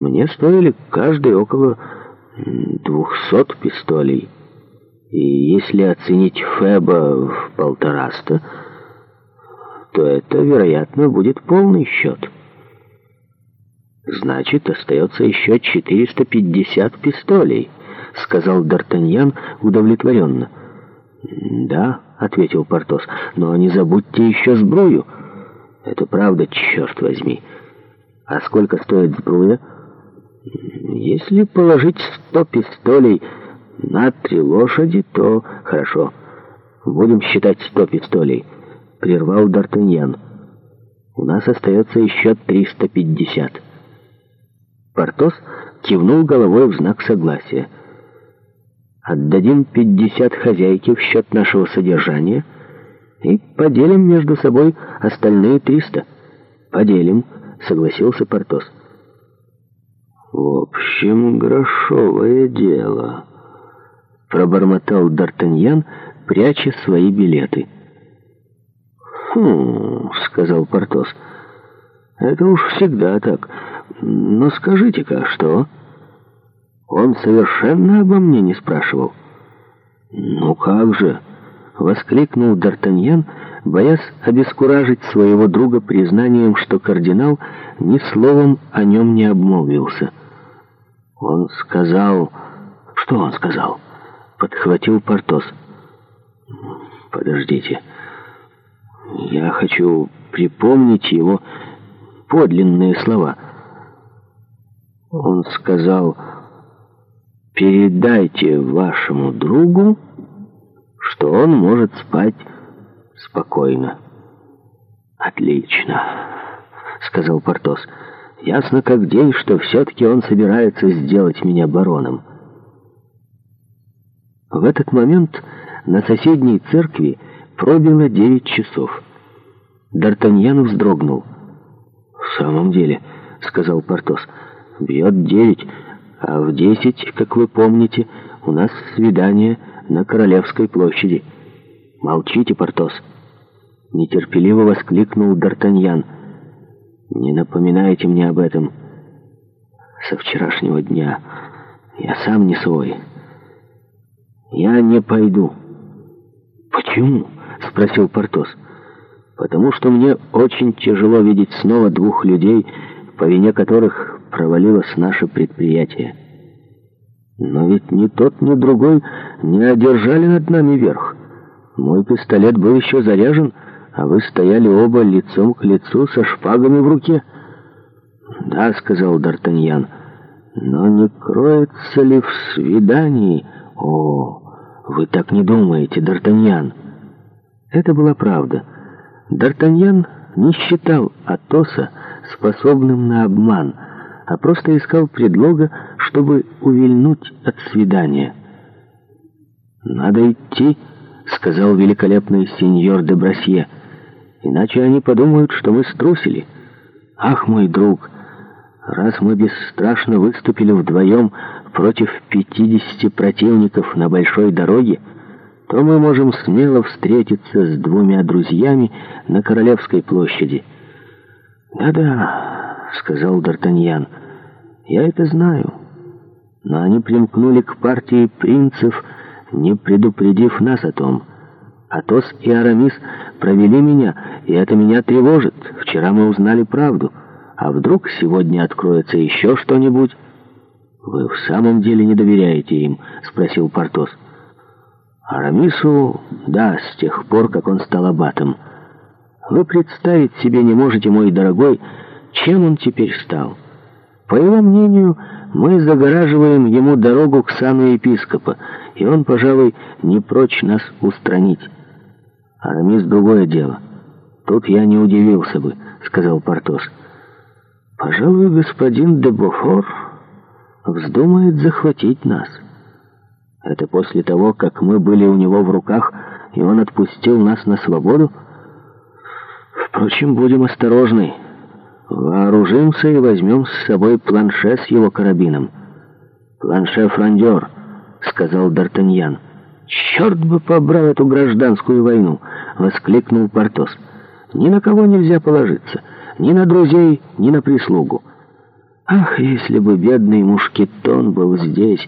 Мне стоили каждый около 200 пистолей. И если оценить Феба в полтораста, то это, вероятно, будет полный счет. «Значит, остается еще 450 пистолей», — сказал Д'Артаньян удовлетворенно. «Да», — ответил Портос, — «но не забудьте еще сбрую». «Это правда, черт возьми». «А сколько стоит сбруя?» Если положить сто пистолей на три лошади, то хорошо. Будем считать сто пистолей, — прервал Д'Артаньян. У нас остается еще триста пятьдесят. Портос кивнул головой в знак согласия. Отдадим пятьдесят хозяйке в счет нашего содержания и поделим между собой остальные триста. Поделим, — согласился Портос. «В общем, грошовое дело», — пробормотал Д'Артаньян, пряча свои билеты. «Хм», — сказал Портос, — «это уж всегда так. Но скажите-ка, что?» «Он совершенно обо мне не спрашивал». «Ну как же!» — воскликнул Д'Артаньян, боясь обескуражить своего друга признанием, что кардинал ни словом о нем не обмолвился. Он сказал... Что он сказал? Подхватил Портос. Подождите. Я хочу припомнить его подлинные слова. Он сказал... Передайте вашему другу, что он может спать спокойно. Отлично, сказал Портос. Портос. Ясно как день, что все-таки он собирается сделать меня бароном. В этот момент на соседней церкви пробило девять часов. Д'Артаньян вздрогнул. «В самом деле», — сказал Портос, — «бьет девять, а в десять, как вы помните, у нас свидание на Королевской площади». «Молчите, Портос!» — нетерпеливо воскликнул Д'Артаньян — не напоминайте мне об этом. Со вчерашнего дня я сам не свой. Я не пойду. Почему? Спросил Портос. Потому что мне очень тяжело видеть снова двух людей, по вине которых провалилось наше предприятие. Но ведь ни тот, ни другой не одержали над нами верх. Мой пистолет был еще заряжен, а вы стояли оба лицом к лицу со шпагами в руке?» «Да», — сказал Д'Артаньян, — «но не кроется ли в свидании?» «О, вы так не думаете, Д'Артаньян!» Это была правда. Д'Артаньян не считал Атоса способным на обман, а просто искал предлога, чтобы увильнуть от свидания. «Надо идти», — сказал великолепный сеньор де Брасье, — Иначе они подумают, что мы струсили. Ах, мой друг, раз мы бесстрашно выступили вдвоем против 50 противников на большой дороге, то мы можем смело встретиться с двумя друзьями на Королевской площади. «Да-да», — сказал Д'Артаньян, — «я это знаю». Но они примкнули к партии принцев, не предупредив нас о том, что... Атос и Арамис провели меня, и это меня тревожит. Вчера мы узнали правду. А вдруг сегодня откроется еще что-нибудь? Вы в самом деле не доверяете им? Спросил Портос. Арамису, да, с тех пор, как он стал аббатом. Вы представить себе не можете, мой дорогой, чем он теперь стал. По его мнению, мы загораживаем ему дорогу к сану епископа, и он, пожалуй, не прочь нас устранить. Арамис — другое дело. Тут я не удивился бы, — сказал Портос. Пожалуй, господин де Буфор вздумает захватить нас. Это после того, как мы были у него в руках, и он отпустил нас на свободу? Впрочем, будем осторожны. Вооружимся и возьмем с собой планше с его карабином. «Планше фрондер», — сказал Д'Артаньян. «Черт бы побрал эту гражданскую войну!» — воскликнул Портос. «Ни на кого нельзя положиться, ни на друзей, ни на прислугу. Ах, если бы бедный мушкетон был здесь!»